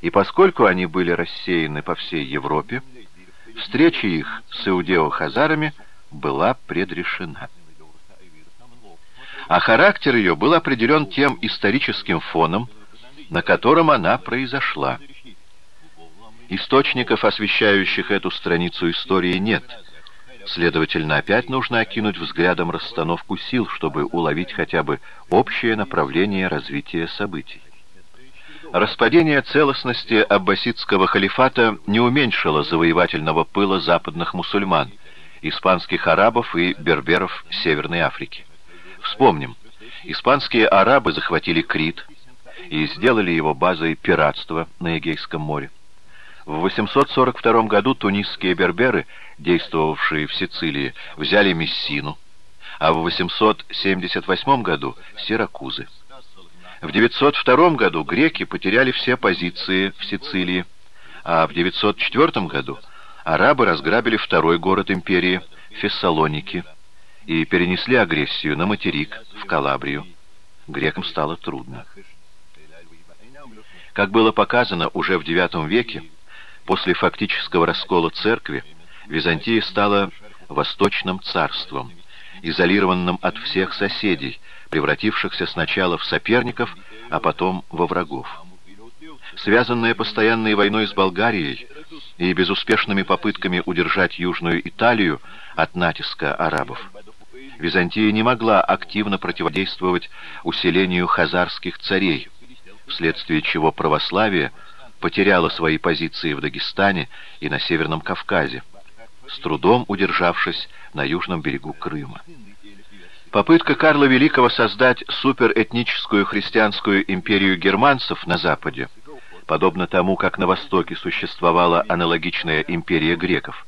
И поскольку они были рассеяны по всей Европе, встреча их с иудео-хазарами была предрешена. А характер ее был определен тем историческим фоном, на котором она произошла. Источников, освещающих эту страницу истории, нет. Следовательно, опять нужно окинуть взглядом расстановку сил, чтобы уловить хотя бы общее направление развития событий. Распадение целостности аббасидского халифата не уменьшило завоевательного пыла западных мусульман, испанских арабов и берберов Северной Африки. Вспомним, испанские арабы захватили Крит и сделали его базой пиратства на Эгейском море. В 842 году тунисские берберы, действовавшие в Сицилии, взяли Мессину, а в 878 году — Сиракузы. В 902 году греки потеряли все позиции в Сицилии, а в 904 году арабы разграбили второй город империи — Фессалоники, и перенесли агрессию на материк, в Калабрию. Грекам стало трудно. Как было показано уже в IX веке, после фактического раскола церкви, Византия стала восточным царством, изолированным от всех соседей, превратившихся сначала в соперников, а потом во врагов. Связанная постоянной войной с Болгарией и безуспешными попытками удержать Южную Италию от натиска арабов, Византия не могла активно противодействовать усилению хазарских царей, вследствие чего православие потеряло свои позиции в Дагестане и на Северном Кавказе, с трудом удержавшись на южном берегу Крыма. Попытка Карла Великого создать суперэтническую христианскую империю германцев на Западе, подобно тому, как на Востоке существовала аналогичная империя греков,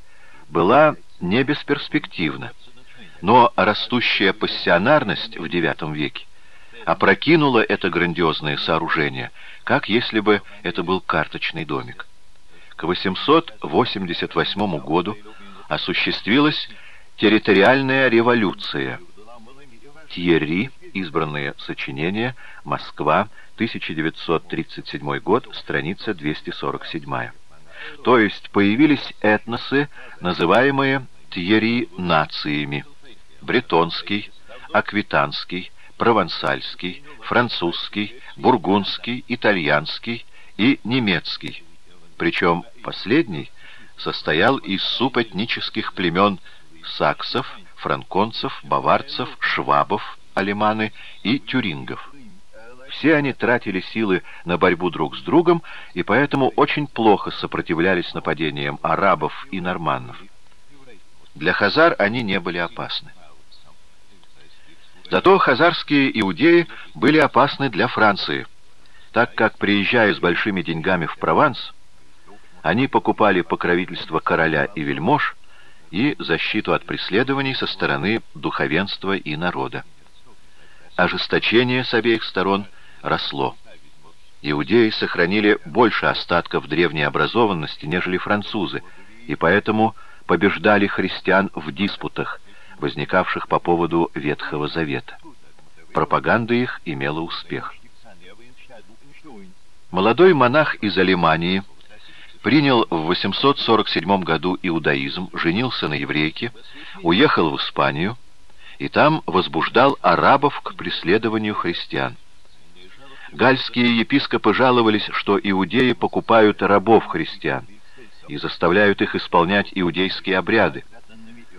была не бесперспективна, но растущая пассионарность в IX веке опрокинула это грандиозное сооружение, как если бы это был карточный домик. К 888 году осуществилась территориальная революция. Тьерри, избранные сочинения, Москва, 1937 год, страница 247. То есть появились этносы, называемые Тьерри нациями. Бретонский, Аквитанский, провансальский, французский, бургундский, итальянский и немецкий. Причем последний состоял из субэтнических племен саксов, франконцев, баварцев, швабов, алеманы и тюрингов. Все они тратили силы на борьбу друг с другом и поэтому очень плохо сопротивлялись нападениям арабов и норманнов. Для хазар они не были опасны. Зато хазарские иудеи были опасны для Франции, так как, приезжая с большими деньгами в Прованс, они покупали покровительство короля и вельмож и защиту от преследований со стороны духовенства и народа. Ожесточение с обеих сторон росло. Иудеи сохранили больше остатков древней образованности, нежели французы, и поэтому побеждали христиан в диспутах, возникавших по поводу Ветхого Завета. Пропаганда их имела успех. Молодой монах из Алимании принял в 847 году иудаизм, женился на еврейке, уехал в Испанию и там возбуждал арабов к преследованию христиан. Гальские епископы жаловались, что иудеи покупают рабов христиан и заставляют их исполнять иудейские обряды,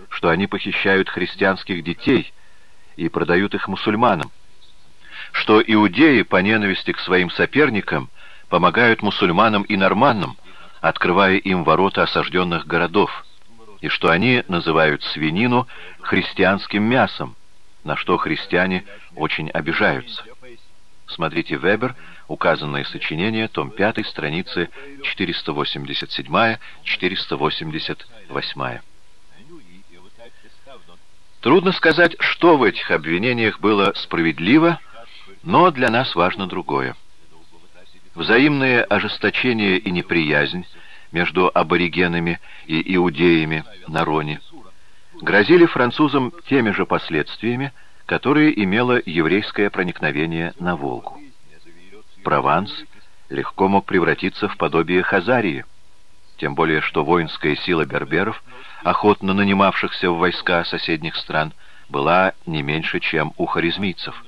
что они похищают христианских детей и продают их мусульманам, что иудеи по ненависти к своим соперникам помогают мусульманам и норманнам, открывая им ворота осажденных городов, и что они называют свинину христианским мясом, на что христиане очень обижаются. Смотрите Вебер, указанное сочинение, том 5, страницы 487-488. Трудно сказать, что в этих обвинениях было справедливо, но для нас важно другое. Взаимное ожесточение и неприязнь между аборигенами и иудеями на Роне грозили французам теми же последствиями, которые имело еврейское проникновение на Волгу. Прованс легко мог превратиться в подобие Хазарии, тем более что воинская сила берберов, охотно нанимавшихся в войска соседних стран, была не меньше, чем у харизмийцев –